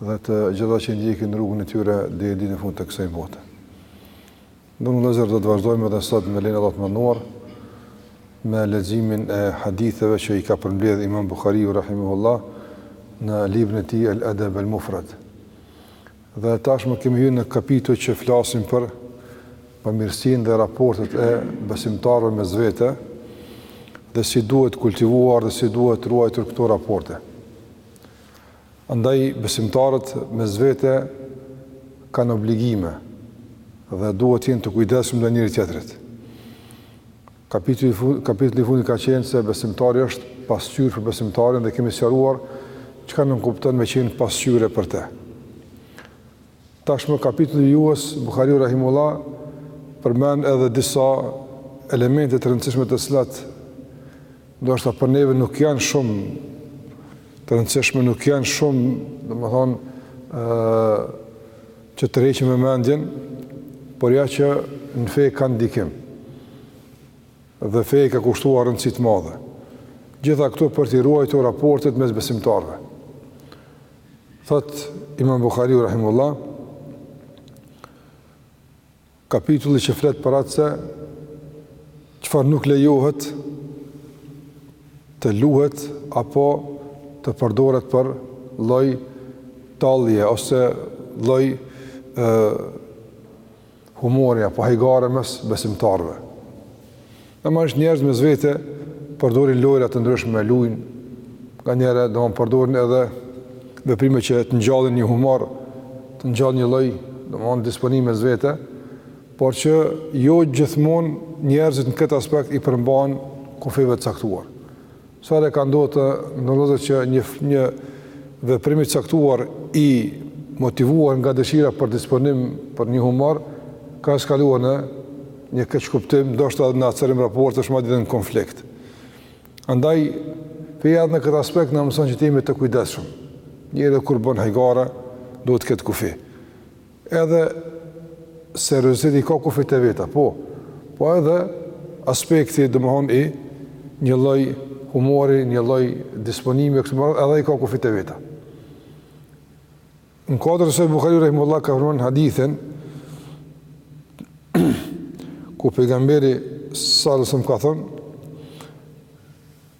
dhe të gjithë ata që ndjekin rrugën e tyre deri në ditën e fundit të kësaj bote. Nderuar vëllezër do të vazhdojmë edhe sot me lejen e Allahut të madhëruar me leximin e haditheve që i ka përmbledhë Imam Buhariu rahimahullah në librin e tij El Adab El Mufrad. Dhe tashmë kemi hyrë në kapitull që flasim për bamirësinë dhe raportet e besimtarëve mes vete dhe si duhet kultivuar dhe si duhet ruajtur këto raporte. Andaj besimtarët mes vete kanë obligime dhe duhet të jenë të kujdesshëm ndaj njëri-tjetrit. Kapitulli i fundit, kapitulli i fundit ka qenë se besimtari është pasqyrë për besimtarin dhe kemi sqaruar çka nënkupton me qenë pasqyrë për të. Tashmë kapitulli vijues, Buhariu rahimullah, përmend edhe disa elemente të rëndësishme të cilat ndoshta për neve nuk janë shumë të rëndësishme, nuk janë shumë, domethënë, ë që tërheqin vëmendjen, por ja që në fe kanë ndikim. Dhe feja i ka kushtuar rëndësi të madhe. Gjitha këto për t'i ruajtur raportet mes besimtarëve. Thotë Imam Buhariu rahimullah kapitulli që flet për atë se çfarë nuk lejohet të luhet apo të përdoret për lloj tallje ose lloj ë humori apo hajgare mes besimtarëve. Normalisht njerëzit mes vete përdorin lojra të ndryshme, lujn nganjëherë domethënë përdorin edhe veprime që të ngjallin një humor, të ngjallin një lloj, domethënë disponimi mes vete, por që jo gjithmonë njerëzit në këtë aspekt i përmbahen kufijve të caktuar. Sa herë ka ndodhur domethënë që një një veprim i caktuar i motivuar nga dëshira për disponim për një humor ka eskaluar në një keqkuptim, ndoshta edhe në acarim raportesh, madje edhe në konflikt. Andaj feja edhe në këtë aspekt na mëson që të jemi të kujdesshëm. Njeriu edhe kur bën hajgare, duhet të ketë kufi. Edhe serioziteti ka kufijtë e veta, po, po edhe aspekti domthon i një lloj humori, një lloj disponimi kështu me radhë, edhe ai ka kufijtë e veta. Në kuadër të kësaj Buhariu rahimullahu ka përmend hadithin ku pejgamberi sallallahu alajhi wasallam ka thënë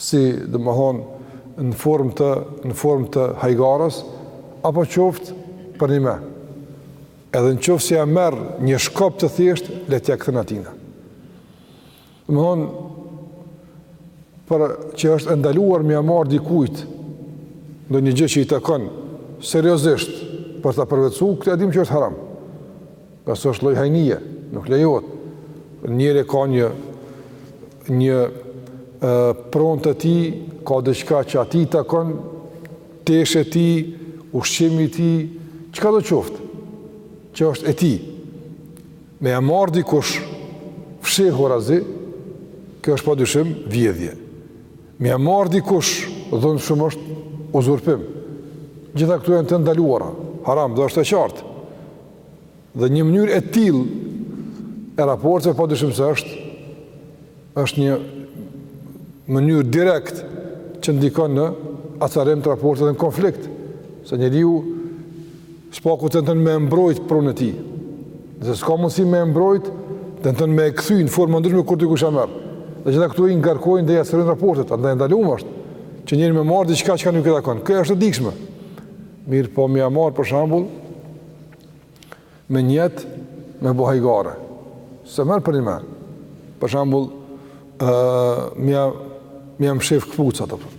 si domethënë, në formë të, në formë të hajgarës, apo qoftë për shembull. Edhe në qoftë se ia merr një shkop të thjeshtë, le t'ia kthen atina. Domethënë, për që është e ndaluar me ia marrë dikujt, ndonjë gjë që i takon, seriozisht, për ta përvetësu, këtë e dimë që është haram. Nëse është lloj hajnie, nuk lejohet. Njeri ka një një ë pronë të tij, ka diçka që atij i takon, teshë e tij, ushqimi i tij, çka do qoftë, që është e tij. Me e marrë dikush, fshehur azi, kjo është pa dyshim vjedhje. Me e marrë dikush, dhunshëm është uzurpim. Gjitha këto janë të ndaluara, haram, dhe është e qartë. Dhe një mënyrë e tillë e raporteve pa dyshim se është është një mënyrë direkt që ndikon në acarim të raporteve dhe në konflikt, se njeriu së paku tenton me mbrojt pronën e tij, nëse s'ka mundësi me mbrojt, tenton me e kthy në formë ndryshme kur dikush ia merr, dhe gjitha këto i ngarkojnë dhe i acarojnë raportet, andaj e ndalume është, që njeri me marrë diçka çka nuk i takon, kjo është e dikshme, mirëpo me ia marrë për shembull, me nijet me bo hajgare. Se merr për një me. Për shembull, uh, me ia, me ia mshef këpucat, apo.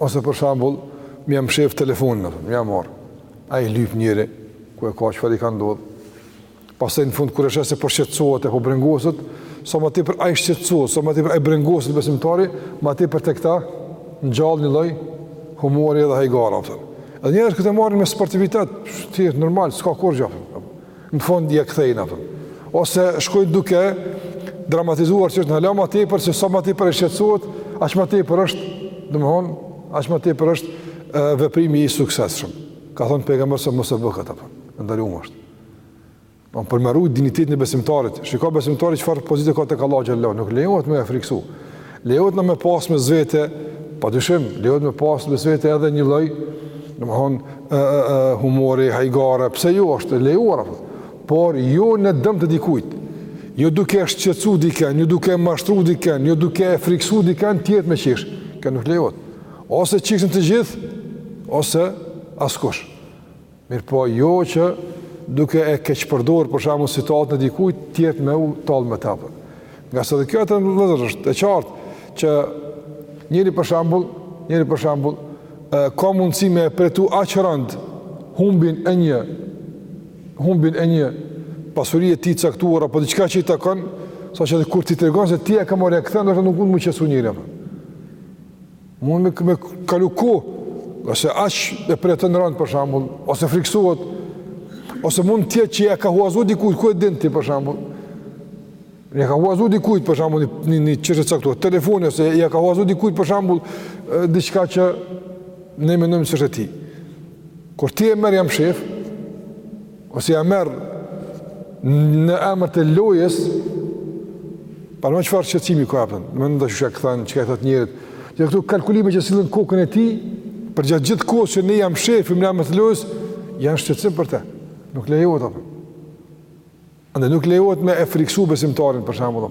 Ose për shembull, me ia mshef telefonin, apo, me ia marrë. Ai lyp njeri, ku e ka çfarë i ka ndodhë. Pastaj në fund kur e sheh se po shqetësohet e po brengoset, sa më tepër ai shqetësohet, sa më tepër ai brengoset besimtari, më tepër tek ta ngjall një lloj humori dhe hajgara. Dhe njerëzit këtë e marrin me sportivitet, si është normal, s'ka kurrgjë. Në fund ia kthejnë atë. Ose shkojnë duke dramatizuar çështjen hala ma tepër se sa më tepër e shqetësohet, aq më tepër është, domethënë, aq më tepër është veprimi i suksesshëm. Ka thënë pejgamberi se mos e bë këtë. E ndalume është. Për me rujt dinjitetin e besimtarit. Shiko besimtari çfarë pozite ka tek Allahu xhallahu, nuk lejohet me e friksu. Lejohet me pas me zvete, pa dyshim, lejohet me pas me zvete edhe një lloj, domethënë humori, hajgare, pse jo është e lejuar apo? Por jo në dëm të dikujt. Jo duke e shqetësu dikën, jo duke e mashtru dikën, jo duke e friksu dikën tjetë me qesh. Kjo nuk lejohet. Ose qeshin të gjithë, ose askush. Mirpo jo që duke e keqpërdor për shembull situatën e dikujt tjetër me u tall me ta. Nga sa kjo atë vëllazër është e qartë që njeri për shembull, njeri për shembull ka mundësi me e përjetu aq rëndë humbjen e një humbjen e një pasurie të caktuar apo diçka që i takon, saqë edhe kur t'i tregon se ti e ke marrë ia kthen, ndoshta nuk mund me u qetësu njeri apo. Mund me, me kalu kohë, ose aq e përjeton randë për shembull, ose friksohet, ose mund t'jetë që ia ka huazu dikujt, ku e din ti për shembull, ia ka huazu dikujt për shembull, një, një çështje të caktut, telefoni, ose ia ka huazu dikujt për shembull, diçka që ne menojmë se është e tij. Kur ti e merr ia mshef, Ose ja merr në emër të lojës, pa më çfarë shqetësimi e kaplon. Ndoshta çka kthan, çka i thotë njerit. Ja këto kalkulime që sillen n'kokën e tij përgjatë gjithë kohës që ne ia mshefim në emër të lojës, janë shqetësim për të. Nuk lejohet apo. Andaj nuk lejohet me e friksu besimtarin për shembull.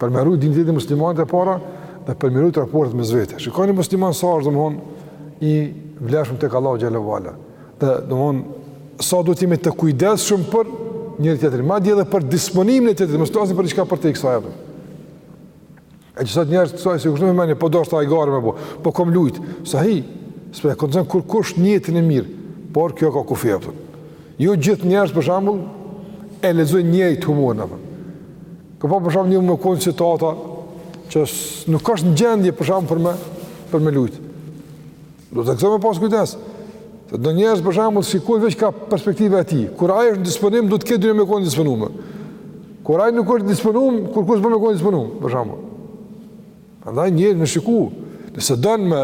Për me rujt dinjitetin e muslimanit e para dhe për me rujt raportet mes vete. Shikoni muslimani sa është domethënë i vlefshëm tek Allahu xhel-le ve ala. Dhe domethënë sa duhet t'jemi të kujdesshëm për njëri-tjetrin. Madje edhe për disponimin e tjetrit, mështë t'asin për diçka për te i kësaj apo. E që sot njerëz të thonë, si kush nuk me meni, po deshta hajgare me bo, po kom lujt, sahi, s'po e konteston kurkush nijetin e mirë, por kjo ka kufi e Jo gjithë njerëz për shembull, e lexojnë njëjtë humorin Ka pa për shembull një me konë situata që nuk është në gjendje për shembull për me, për me lujtë. Duhet këto me pas kujdes. Te do njerëz për shembull sikur veç ka perspektiva e tij. Kur ai është në disponim, duhet krejt dynja me konë disponume. Kur ai nuk është disponum, kurkush s'bën me konë disponum, për shembull. Prandaj njeri me shiku, nëse don me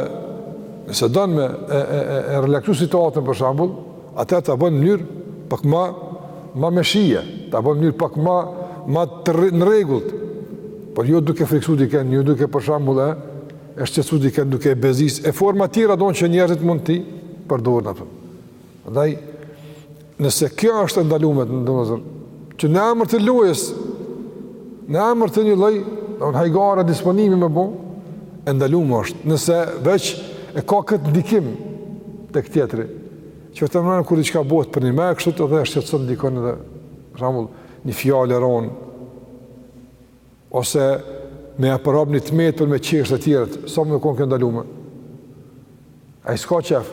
nëse don me e e e, e relaksu situatën për shembull, atë ta bën në mënyrë pak më më me shije, ta bën në mënyrë pak më më të rregullt. Por jo duke friksu dikan, jo duke për shembull e shqetësu dikan duke e bezdis, e forma tjera don që njerëzit mund t'i përdorin ato. Andaj, nëse kjo është e ndaluar domethënë, që në emër të lojës, në emër të një lloj, don hajgare disponimi me bo, e ndaluar është. Nëse veç e ka këtë ndikim tek tjetri, që është më kur diçka bëhet përnime, kështu edhe shqetëson dikon edhe për shembull një fjalë e rëndë. ose me ja përhap ni të metë për me qeshë të tjerët, sa mun me konë kjo e ndalume? Ai s'ka qef?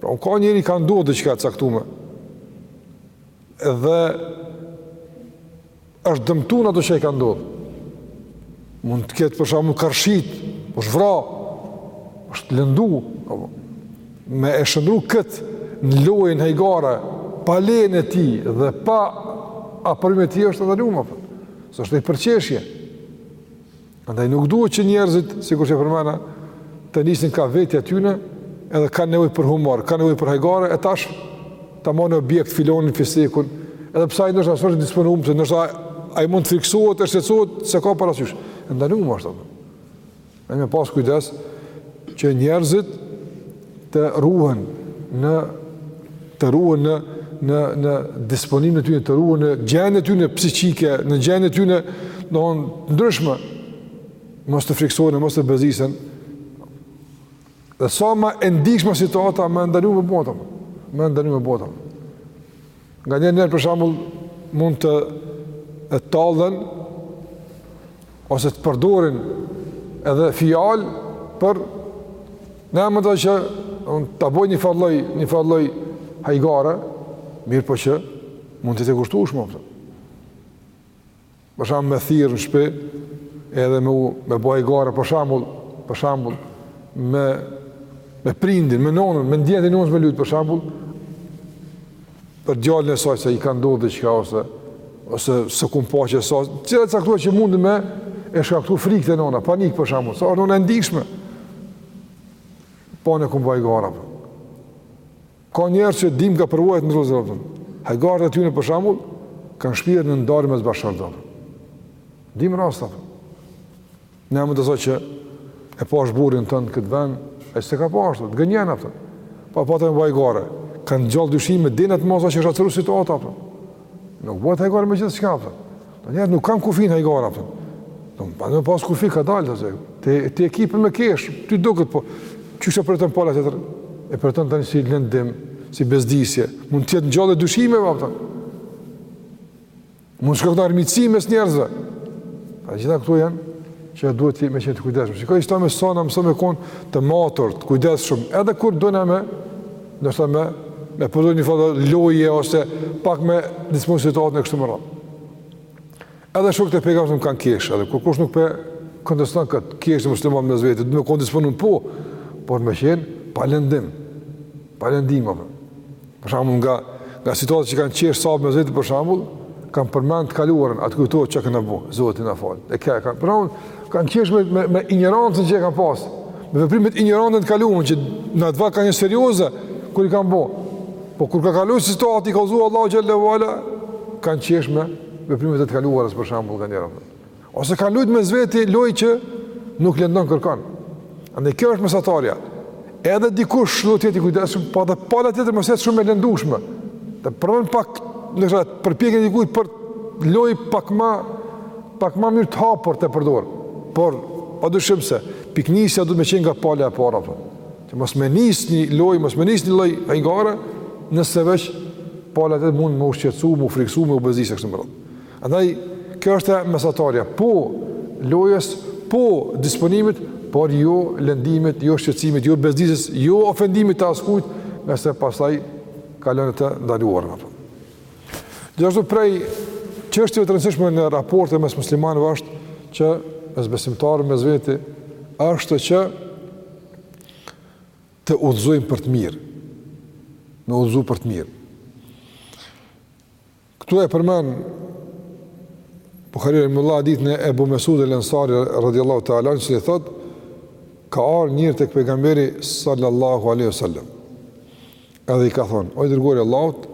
Pra, ka njeri ka ndodhë diçka e caktume. Dhe është dëmtu në ato që i ka ndodhë. Mund të ketë për shembull rrshit, është vra, është lëndu, me e shëndru këtë në lojë, në hajgare, pa lejen e tij dhe pa pëlqim të tij është e ndalume. Po. Se është një përqeshje. Andaj nuk duhet që njerëzit, sikur që e përmena, të nisen ka vetja e tyne, edhe kanë nevojë për humor, kanë nevojë për hajgare, e tash ta marrin objekt filanin, fistekun, edhe pse ai ndoshta s'është i disponum, ndoshta a, ai mund të friksohet, e shqetsohet, s'e ka parasysh. Andaj nuk më ashtë, Dhe me pas kujdes që njerëzit të ruhen, të ruhen në në në disponimin e tyne të ruhen në gjendjen e tyne psiqike, në gjendjen e tyne të ndryshme mos të friksohen, mos të bezisen. Dhe sa ma e ndishme situata, ma e ndalume bohet, ma e ndalume bohet. Nganjëherë për shambull mund të tallen ose të përdorin edhe fjalë për në emër të që unë ta boj njëfarë lloj, njëfarë lloj hajgare, mirëpo që mund të të kushtu shumë. Për shembull me thirr në shtëpi, edhe me, me bo hajgare për shembull, për shembull me me prindin, me nonën, me ndjenjat e nonës me lut për shembull. Për djalin e saj se i ka ndodhur diçka ose ose se kum paqë sa, diçka të caktuar që mund me shkaktu frikë te nona, panik për shembull, sa është nona e ndishme. Po unë kum bo hajgare. Po. Ka njerëz që dimë nga përvojat me Zotin Rabdon. Hajgarët e tyre për shembull kanë shpirë në ndarje me Bashar Dal. Dim rasta. Ne jam të që e pa është burin tënë në këtë vend, e se ka pa është, të gënjen atë. Pa pa të me bajgare, kanë gjallë dyshime, dinët moza që është atëru situata, për. Nuk bëhet hajgare me gjithçka, a kupton. Ka njerëz nuk kanë kufi n'hajgare, a kupton. Duhet me pasë kufi kadale, a kupton. Te, te e ke për me qeshë, ty të duket, po. Qysh e përjeton pala tjetër? E përjeton thjesht si lëndim, si bezdisje. Mund të jetë ngjallje e dyshimeve, a kupton. Mund shkakton armiqësi mes njerëzve. Të gjitha këto janë që duhet me qenë të kujdesshëm. Shikoj që sa ma shumë me konë të matur, të kujdesshëm, edhe kur dona me Ndoshta me me përdor një lloj loje ose pak me disponu situatën e kështu me radhë. Edhe shokët e pejgamberit kanë qesh, edhe kurkush nuk pe konteston kët, qesh musliman mes veti, do të thotë disponon po, por me qenë pa lëndim. Pa lëndim apo. Për shembull nga nga situata që kanë qesh mes veti për shembull, kanë përmend të kaluarën, a të kujtohet çka kemi bo, Zoti na fal. E kanë pranu, kanë qesh me me, me injorancën që kanë pas. Me veprimet injorante të kaluarës që ndoshta kanë qenë serioze kur i kanë bë. Po kur ka kaluar situata i ka udhëzu Allahu xhelle ue ala kanë qesh me veprimet e të kaluarës për shembull nganjëherë. Ose kanë luajt mes veti lojë që nuk lëndon kërkan. Andaj kjo është mesatarja. Edhe dikush le të jetë i kujdesshëm, po edhe pala tjetër mos të jetë shumë e lëndueshme. Të pranon pak, do të thotë, përpjekjen e dikujt për lojë pak ma Pak ma mirë të hapet të përdor, por s'ka dyshim se pikënisja duhet me qenë nga pala e para pra. Që mos me nisë një loj, mos me nisë një lloj hajgare, nëse veç pala tjetër mund me u shqetësu, me u friksu, me u bezdis e kështu me radhë. Andaj, kjo është mesatarja, po lojës, po disponimit, por jo lëndimit, jo shqetësimit, jo bezdisës, jo ofendimit të askujt, se pastaj kalon në të ndaluarën. Gjithashtu prej çështjeve të rëndësishme në raporte mes muslimanëve është që mes besimtarëve mes veti është që të udhëzojmë për të mirë. Me udhëzu për të mirë. Këtu e përmend Bukhari rahimehullah hadithin e Ebu Mesud el-Ansari radhiyallahu ta'ala anhu se thot ka ardhur një tek pejgamberi sallallahu alaihi wasallam. Edhe i ka thënë, o i dërguari i Allahut,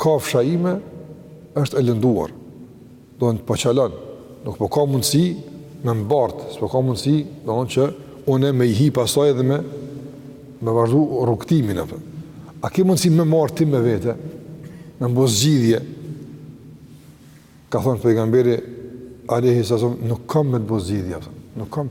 kafsha ime është e lënduar. Domethënë po çalon, nuk po ka mundësi me mbart, s'po ka mundësi, do të thotë që unë me i hyp asaj edhe me me vazhdu rrugëtimin apo. A ke mundësi me marr ti me vete? Me m'bo zgjidhje. Ka thënë pejgamberi alayhi sallam, nuk kam me të bëj zgjidhje, nuk kam.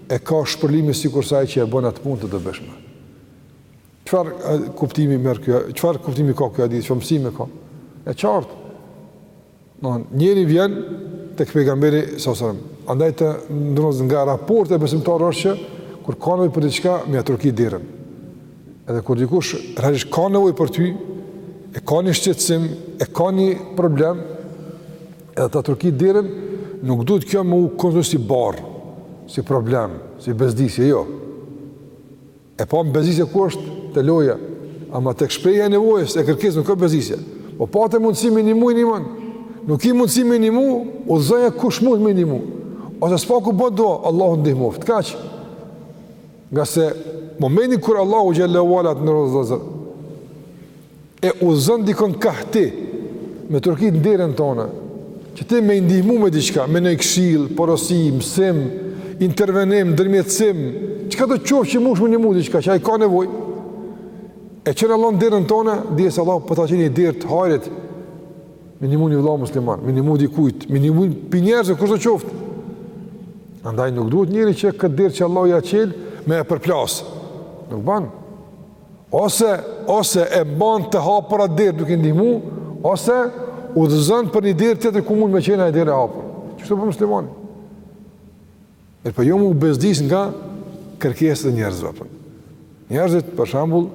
e ka shpërlimin sikurse ai që e bën atë punë të dobishme. Çfarë kuptimi merr ky? Çfarë kuptimi ka ky hadith? Çfarë mësime ka? E qartë. Domethënë, njëri vjen tek pejgamberi sallallahu alaihi wasallam. Andaj gjëndërroz nga raporti mes besimtarëve është që kur ka nevojë për diçka me ia trokit derën. Edhe kur dikush realisht ka nevojë për ty, e ka një shqetësim, e ka një problem, edhe ta troket derën, nuk duhet kjo me u konsideru si barrë, si problem, si bezdisje, jo. E pamë bezdisja ku është te loja, ama tek shprehja e nevojës, e kërkesës nuk ka bezdisje. Po pate mundësi me i nimu i nimon, nuk ki mundësi me i nimu, udhëzoje kush mund me i nimu, ose së paku bën dua, Allahu të ndihmoftë, kaq. Nga se momentin kur Allahu xhelle ue ala të nderon e udhëzon dikon kah ti me trokit n'derën tonë që ti me i ndihmu me diçka, me një këshillë, porosi, mësim, intervenim, ndërmjetësim, çkado qoftë që mundesh me ndihmu diçka që ai ka nevojë. E çon Allahu n'derën tonë, dihet se Allahu po ta çel një derë të hajrit Me i ndihmu një vëllau musliman, me i ndihmu dikujt, me i ndihmu prej njerëzve, kushdo qoftë. Andaj nuk duhet njeri që këtë derë që Allahu ia çel, me e përplasë. Nuk banë. Ose, ose e mban të hapur atë derë duke ndihmu, ose udhëzon për një derë tjetër ku mun me qenë derë e hapur. Kështu për muslimani? Mirëpo jo me u bezdis nga kërkesat e njerëzve apo. Njerëzit për shembull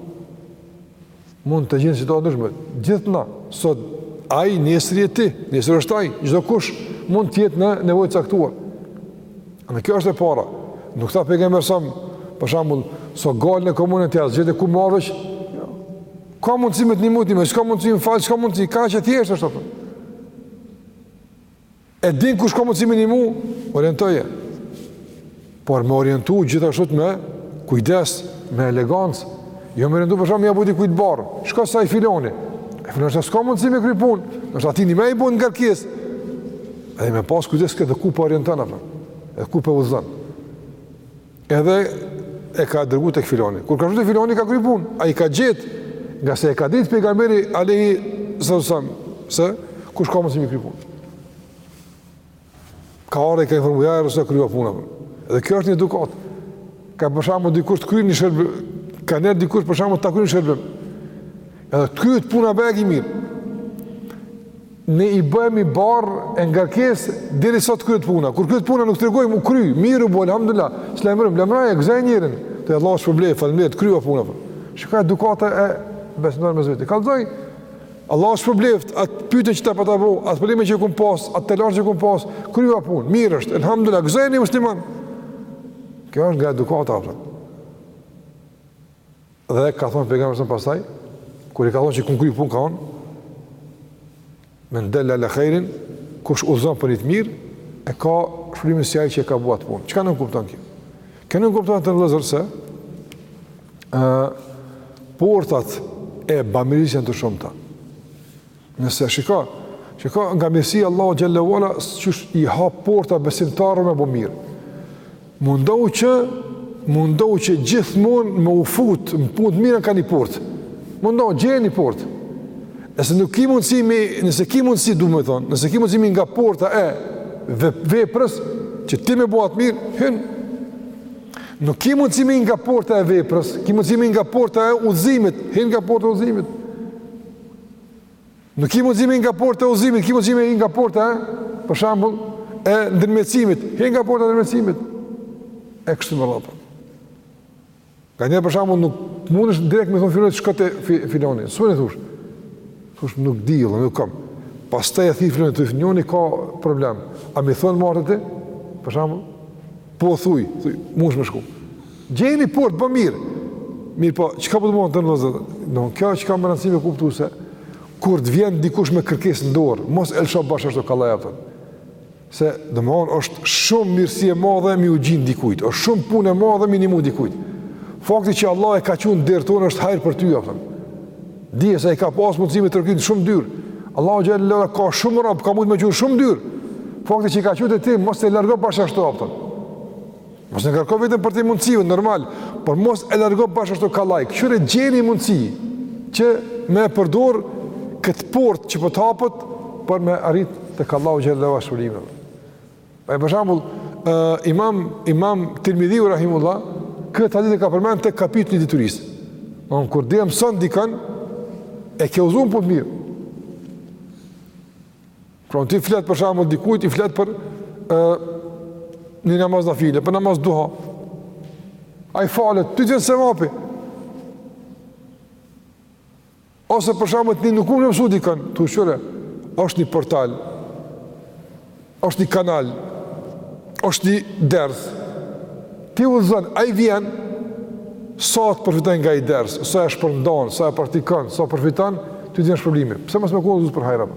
mund të gjejnë situata të ndryshme. Gjithë na, sot ai nesër je ti, nesër është ai, çdo kush mund të jetë në nevojë të caktuar. E kjo është e para. Nuk tha pejgamberi alejhi selam për shembull, shko, dil në komunën e tij, as gjetë ku marrësh. Jo. Ka mundësi me të një mundësi, s'ka mundësi më fal, s'ka mundësi, ka që thjesht është apo. E din kush ka mundësi me ndihmu, orientoje. Por me orientu gjithashtu me kujdes, me elegancë. Jo me orientu për shembull, ja bo dikujt barrë. Shko se ai filani e filani s'ka mundësi me kry punë, veç atij me ia bo ngarkesë. Edhe me pas kujdes këtë dhe ku po e orienton, apo. Edhe ku po e udhëzon. Edhe e ka dërgu tek filani. Kur ka shkuar te filani ka kry punë, ai ka gjet, ngase e ka ditë pejgamberi alejhi selam se kush ka mundësi me kry punë. Ka ardhur e ka informu se u kry puna. Edhe kjo është një edukatë. Ka për shembull dikush të kryen një shërbim, ka ne dikush për shembull ta kryen shërbim. Edhe të kryet puna bëhet i mirë. Ne i bëhemi barrë e ngarkesë derisa të kryhet puna. Kur kryhet puna nuk tregojmë u kry, mirë u bë, alhamdulillah. S'lajmërojmë, lajmëroje, gëzoje njeriun. Të Allahu të shpërbleftë, faleminderit, u kry puna. Shiko edukata e besimtarit me zotin. Kallzoj Allahu të shpërbleftë, atë pyetjen që ta pata bo, atë problem që kum pas, atë telash që kum pas, kryeva punë, mirë është, alhamdulillah, gëzoje një musliman. Kjo është nga edukata apo. Dhe ka thonë pejgamberi alejhi selam pastaj, kur i ka thonë që u kry puna ka thon, men del-le ala hajrin, kush udhëzon për të mirë, e ka shpërblimin si ai që e ka bo atë punë. Çka nënkupton kjo? Kjo nënkupton vëllezër se portat e bamirësisë janë të shumta. Nëse shiko, shiko nga mirësia Allahu xhele ve ala qysh i hap porta besimtarëve me bo mirë. Mundohu që mundohu që gjithmonë me u fut në punë të mira ka një portë. Mundohu gjeni portë. Nëse nuk ki mundësi me hi, nëse ki mundësi domethonë, nëse ki mundësi me hi nga porta e veprës, që ti me bo at mirë, hin. Nuk ki mundësi me hi nga porta e veprës, ki mundësi me hi nga porta e udhëzimit, hin nga porta e udhëzimit. Nuk ki mundësi me hi nga porta e udhëzimit, ki mundësi me hi nga porta e, për shembull, e ndërmjetësimit, hin nga porta e ndërmjetësimit, e kështu me radhë. Nganjëherë, për shembull, nuk mundesh direkt me thonë filanit, shko te fi, filani, s'mun i thush, thush, nuk di, dhe nuk kam, pastaj e thirr filanin, filani ka problem, a me i thonë m'ardh te ti, për shembull, po thuj, thuj, mundesh me shku, Gjeni portë, bo mirë. Mirëpo, çka po të mund të nërëzë? Në kjo që ka më rëndësi me kuptu se, kur të vjen dikush me kërkesë në dorë, mos e lsho bash ashtu kollaj, a kupton. Se, domethonë, është shumë mirësi e madhe me iu gjind dikujt, është shumë punë e madhe me i ndihmu dikujt. Fakti që Allahu e ka çu n'derë tonde është hajr për ty, a kupton. Dije se e ka pas mundësi me trokit n'shumë dyer. Allahu xhele ve ala ka shumë robë, ka mund me çu n'shumë dyer. Fakti që e ka çu te ti, mos e largo bash ashtu, a kupton. Mos e ngarko veten përtej mundësive, normal, por mos e largo bash ashtu kollaj. Kqyre gjeni mundësi që me e përdor këtë portë që po të hapet, për me arrit tek Allahu xhele ve ala shpërblime. Po e për shembull, uh, imam, imam Tirmidhiu rahimehullah, këtë hadith e ka përmend tek kapitulli i diturisë. Domethon kur ti e mëson dikon, e ke udhëzu për të mirë. Pra ti flet për shembull dikujt i flet për ë një namaz nafile, për namaz duha. Ai falet ty t'vjen sevapi. Ose për shembull ti nuk mun e mëson dikon, thu kqyre, është një portal. Është një kanal. Është një ders. Ti e udhëzon, ai vjen sa të përfiton nga ai ders, sa e shpërndon, sa e praktikon, sa përfiton, ty t'vjen shpërblimi. Pse mos me kon udhëzues për hajrat?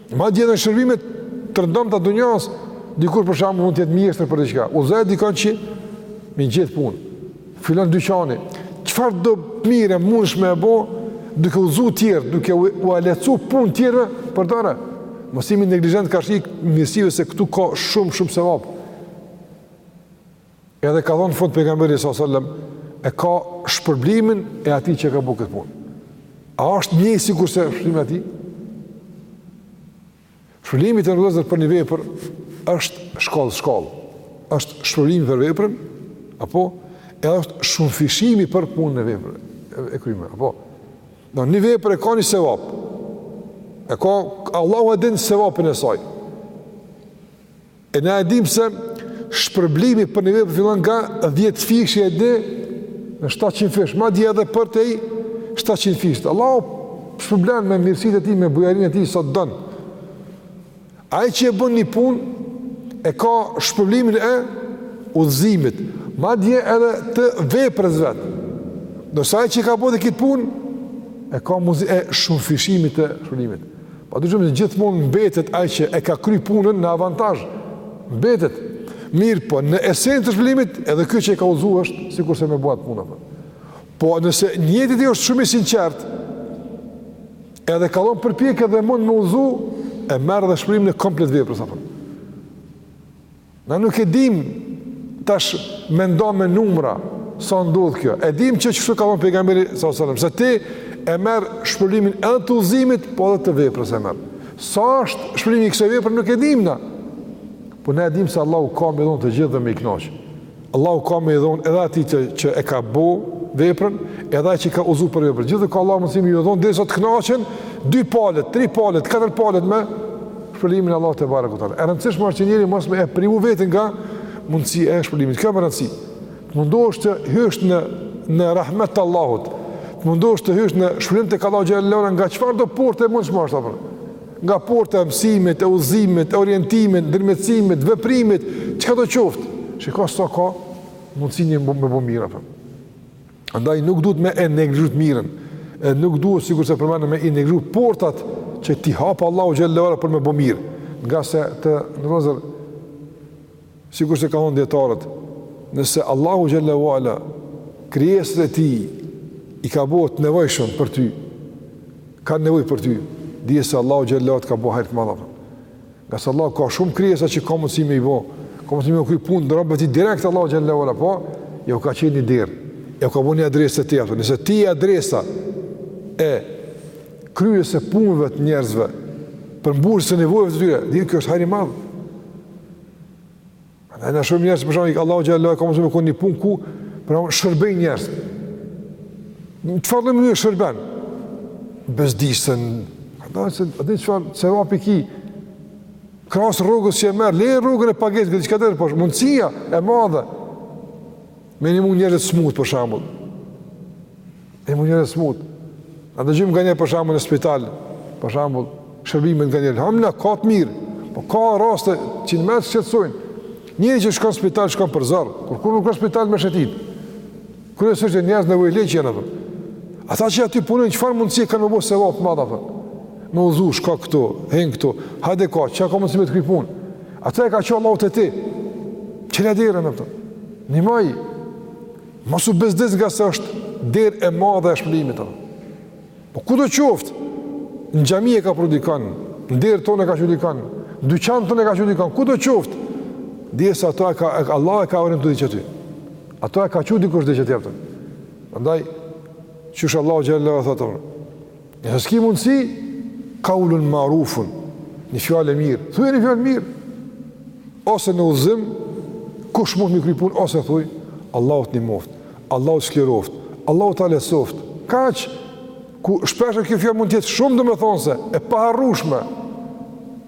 Madje edhe në shërbime të rëndomta të dunjas, dikush për shembull mund të jetë mjeshtër për diçka. Udhëzoje dikon që me i gjet punë, filan dyqani, çfarëdo mire e mundshme e bo, duke udhëzu tjerë, duke u, ua lehtësu punë tjerëve, përdore, mos jini neglizhent karshi mirësive se këtu ka shumë, shumë sevape. Edhe ka thonë n'fund pejgamberi sallallahu alajhi wasallam e ka shpërblimin e atij që e ka bo këtë punë. A është njëjtë sikurse shpërblimi i atij? Shpërblimi të nderuar vllezër për një vepër është shkallë shkallë. Është shpërblimi për veprën apo e është shumëfishimi për punën e veprën e kryme, apo? Një vepër e ka një sevap, e ka, Allahu e din sevapin e saj, E na e dimë se shpërblimi për një vepër fillon nga 10 fishi e deri në 700 fish, madje edhe përtej 700 fishit. Allahu shpërblen me mirësitë e tij, me bujarinë e tij, sa të don. Ai që e bën një punë, e ka shpërblimin e udhëzimit, madje edhe të veprës vetë. Ndërsa ai që e ka bo edhe këtë punë, e ka muzi e shumëfishimit të shpërblimit. Pa dyshim se gjithmonë mbetet ai që e ka kry punën në avantazh. Mbetet. Mirëpo, në esencë të shpërblimit, edhe ky që e ka udhzu është, sikurse me bo atë punë. Po, po nëse nijeti i tij është shumë i sinqert, edhe ka dhonë përpjekje edhe mund me udhzu, e merr edhe shpërblimin e komplet veprës, sa përpjek. Na nuk e dimë tash me nda me numra, sa ndodh kjo. E dimë që kështu ka thonë pejgamberi s.a.s. Se ti e merr shpërblimin edhe të udhzimit, po edhe të veprës e merr. Sa është shpërblimi i kësaj vepre, nuk e dimë na. Po na e dimë se Allahu ka me i dhonë të gjithëve dhe me i knaqë. Allahu ka me i dhonë edhe atij që, që e ka bo veprën, edhe atij që ka udhzu për veprën. Gjithë ka Allahu mundësi me i dhonë, derisa të knaqen, dy palët, tri palët, katër palët me shpërblimin e Allahut tebareke ve teala. E rëndësishme është që njeri mos me e privu veten nga mundësia e shpërblimit. Kjo me rëndësi. Të mundohesh të hysh në, në rahmet të Allahut. Të mundohesh të hysh në shpërblim tek Allahu xhele ve ala nga çfarëdo porte të mundshme është, apo. nga porta e mësimit, e udhëzimit, e orientimit, ndërmjetësimit, veprimit, çkado qoftë. Shiko sa ka mundësi njeri me bo mirë, apo. Andaj nuk duhet me e neglizhu të mirën, e nuk duhet, sikurse përmendëm, me i neglizhu portat që t'i hap Allahu xhele ve ala për me bo mirë, ngase të nderuar vllezër, Sikurse kanë thënë dijetarët, nëse Allahu xhalla uala krijesat e tij i ka bo të nevojshëm për ty, kanë nevojë për ty, dije se Allahu xhalla uala të ka bo hajr të madh. Ngase Allahu ka shumë krijesa që ka mundësi me i bo, ka mundësi me kry punët e robëve direkt Allahu xhalla uala, po jau ka çel një derë, jau ka bo një adresë te ti, nëse ti je adresa e kryerjes së punëve të njerëzve, përmbushjes së nevojave të tyre, dije kjo është hajr i madh. Në në shumë njerës, përshamë, i ka Allah Gjellë, e ka mësë me konë një punë ku, përshamë, shërbej njerës. Në të farë dhe më një shërben? Bezdisën, atë në të farë, se vapi ki, krasë rrugës që e merë, lejë rrugën e pagesë, këtë që ka tërë, përshamë, mundësia e madhe, me një mund njerës të smutë, përshamë, Me nimu njerëz smut. A dëgjojmë nganjëherë për shembull në spital, për shembull, shërbimet nganjëherë, hamna, ka të mirë, po ka raste që vërtet shqetsojnë. Njeri që shkon në spital, shkon për zor, kurrkush nuk shkon spital me shetit. Kryesisht njerëz nevojli që janë atje. Ata që aty punojnë, çfarë mundësi e kanë me bo sevape të mëdha, për. Me udhzu, shko këtu, hin këtu, hajde ka, çka ka mundësi me të kry punë. Atë e ka çu Allahu te ti, që në derën, për. Një majë, Mos u bezdis ngase është derë e madhe e shpërblimit. Po kudo qoftë, në xhami e ka pru dikën, në derë tonë e ka çu dikën, në dyqan tonë e ka çu dikën, kudo qoftë, dije se atë e ka, e, Allahu e ka orientu diçka ty. Atë e ka çu dikush diçka t'japë ty. Andaj, qysh Allahu xhel-le ue ala thotë, Nëse s'ki mundësi, kaulun marufun, një fjalë e mirë, thuje një fjalë të mirë, ose një udhëzim, kush mund me të kry punë, ose thuj, Allahu të nimoftë, Allahu të shliroftë, Allahu ta lehtësoftë, kaq, ku shpesh kjo fjalë mund të jetë shumë domethënëse, e paharrushme,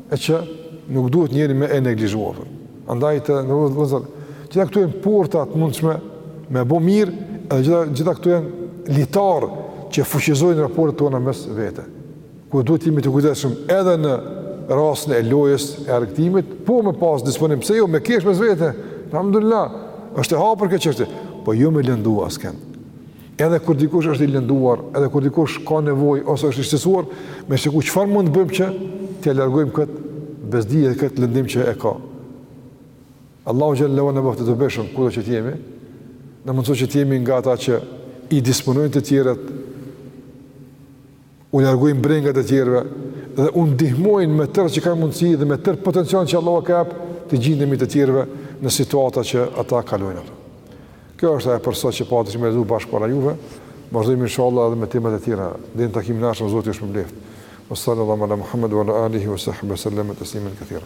e që nuk duhet njeri me e neglizhu atë. Andaj të nderuar vëllezër, gjitha këto janë porta të mundëshme me bo mirë, edhe gjitha, gjitha këto janë litarë që fuqizojnë raportet tona mes vete. Ku duhet të jemi të kujdesshëm edhe në rastin e lojës e argëtimit, po me pas disponim, pse jo, me kesh mes vete, elhamdulilah, është e hapër kjo çështje, po jo me lëndu askënd. Edhe kur dikush është i lënduar, edhe kur dikush ka nevojë ose është i shqetësuar, me shikuar çfarë mund të bëjmë që t'ia largojmë kët bezdi dhe kët lëndim që e ka. Allahu xhel-le ue ala na bëftë të dobishëm kudo që të jemi. Na mundësoftë që të jemi nga ata që i disponojnë të tjerët u largojnë brengat të tjerëve dhe u ndihmojnë me tërë që kanë mundësi dhe me tërë potencialin që Allah na ka jap të gjindemi të tjerëve në situata që ata kalojnë ato. Kjo është ajo për sot që pata që me paraqit bashkë para juve, vazhdojmë inshallah edhe me temat e tjera, deri në takimin e ardhshëm, Zoti ju shpërbleftë. Wa sallallahu ala Muhammed wa ala alihi wa sahbihi sallam teslimen kethira.